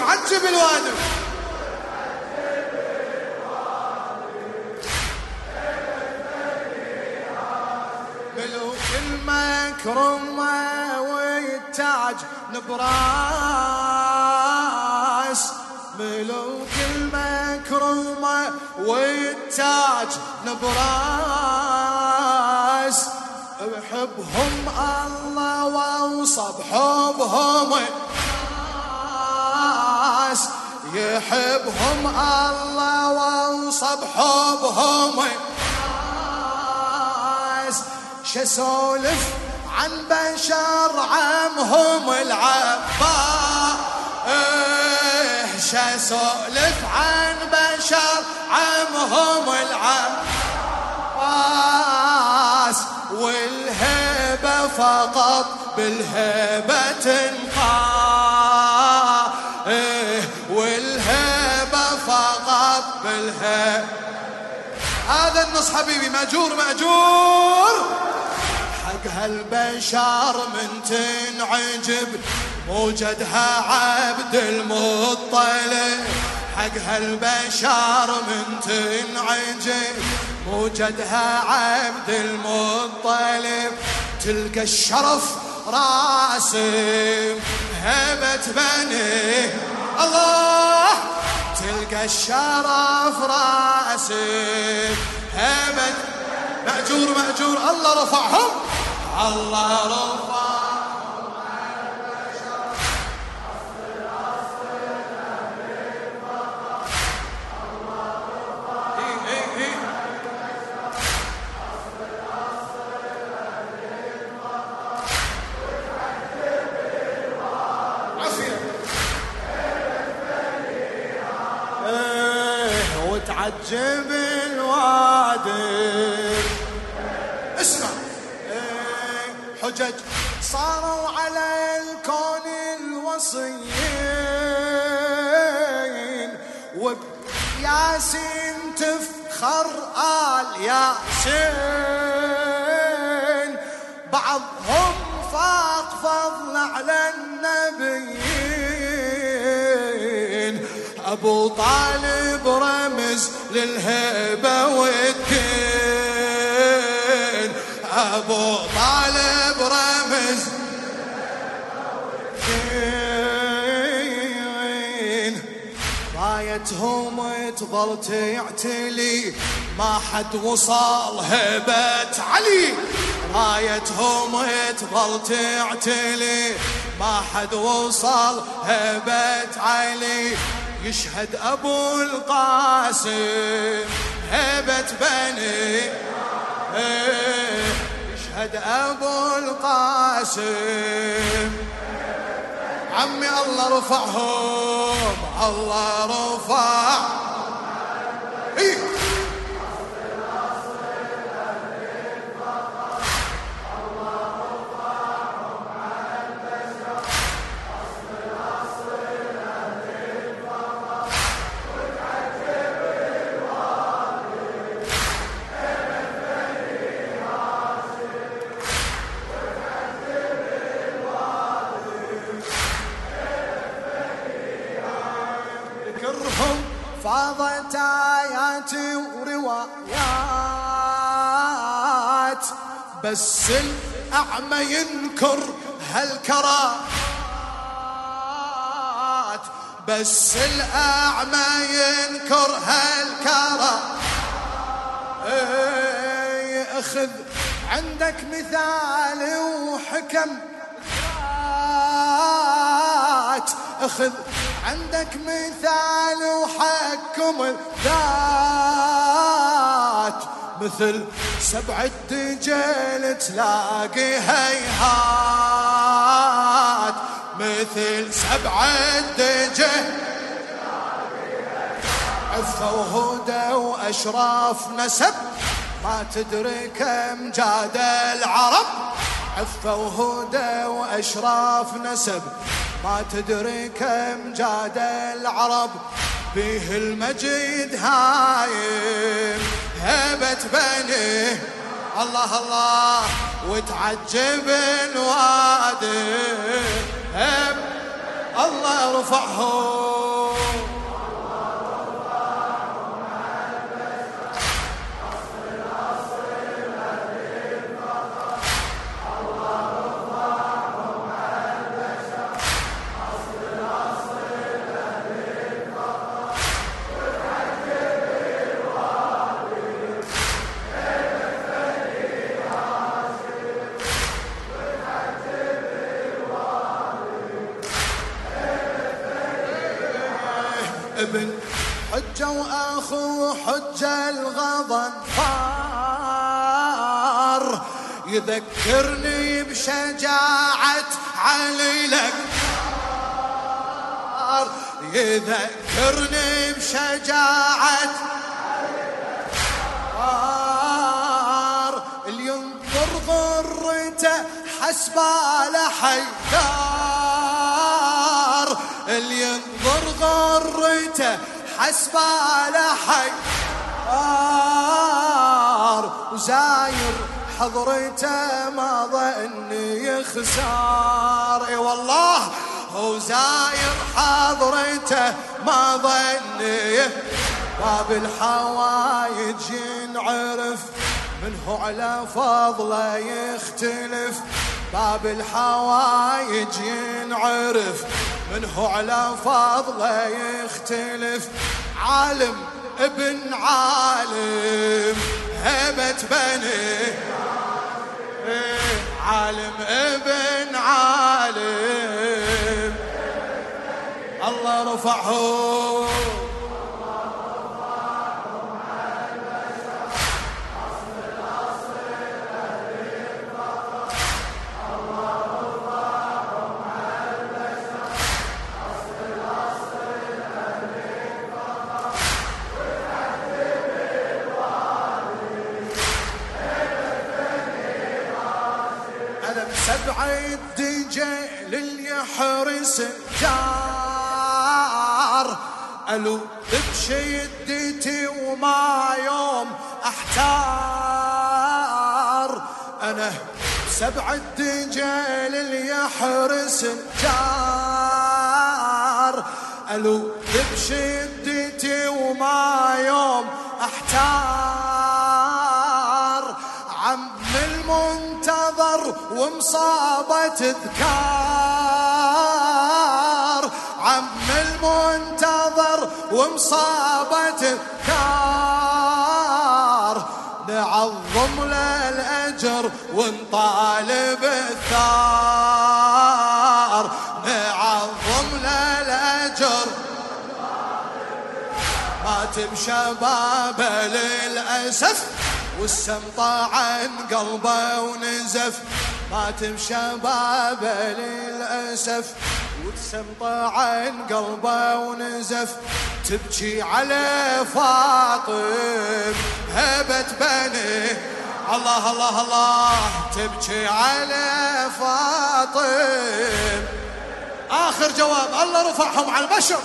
وتعجب الوادم ملوك المكرمة والتاج نبراس. ملوك المكرمة والتاج نبراس. بحبهم الله واوصى بحبهم. يحبهم الله واوصى بحبهم الناس شسولف عن بشر عمهم العباس شسولف عن بشر عمهم العباس والهبة فقط بالهبة تنقى إيه والهبة فقط بالهبة هذا النص حبيبي مأجور مأجور. حق هالبشر من تنعجب، موجدها عبد المطلب. حق هالبشر من تنعجب، موجدها عبد المطلب. تلقى الشرف راسم هبة بني الله! تلقى الشرف راسك هبت. ماجور ماجور الله رفعهم. الله رفعهم. ايه وتعجب الوادي اسمع حجج، صاروا على الكون الوصيين. وبياسين تفخر آل ياسين. بعضهم فاق فضل على النبيين. ابو طالب رأي رمز للهبه والدين ابو طالب رمز. والدين رايتهم تظل تعتلي ما حد وصل هبة علي. رايتهم تظل تعتلي ما حد وصل هبة علي. يشهد ابو القاسم هبة بني يشهد ابو القاسم. عمي الله رفعهم الله رفعهم. فاضت آيات وروايات بس الأعمى ينكر هالكرات بس الأعمى ينكر هالكرات إيه، اخذ عندك مثال وحكم اخذ عندك مثال وحكم الذات مثل سبع الدجال تلاقي هيهات. مثل سبع الدجال عفة وهدى وأشراف نسب. ما تدري كم جاد العرب. عفة وهدى وأشراف نسب. ما تدري كم جاد العرب بيه المجيد هايم. هبة بني. الله الله. وتعجب الوادي. هب. الله رفعهم ابن حجة وأخو حجة الغضن فار يذكرني بشجاعة علي الأكبر. يذكرني بشجاعة الأكبر. اللي ينظر ضرته حسب على حيدار. اللي ينظر غرته حسب على حيدار وزاير حضرته ما ظن يخسر اي والله وزاير حضرته ما ظن باب الحوايج ينعرف، منه على فضله يختلف. باب الحوايج ينعرف منه على فضله يختلف. عالم ابن عالم. هبة بني. عالم ابن عالم. الله رفعه. الدجيل اللي يحرس الدار ألو بشدتي وما يوم احتار أنا سبع الدجيل اللي يحرس الدار ألو بشدتي وما المنتظر ومصابة عم المنتظر ومصابة ذكار نعظم له للأجر ونطالب الثار. نعظم له للأجر مات بشبابه للأسف، والسم طاعن قلبه ونزف. مات بشبابه للأسف. والسم طاعن قلبه ونزف. تبكي على فاطم. هبت بني. الله الله الله. تبكي على فاطم. آخر جواب. الله رفعهم على البشر.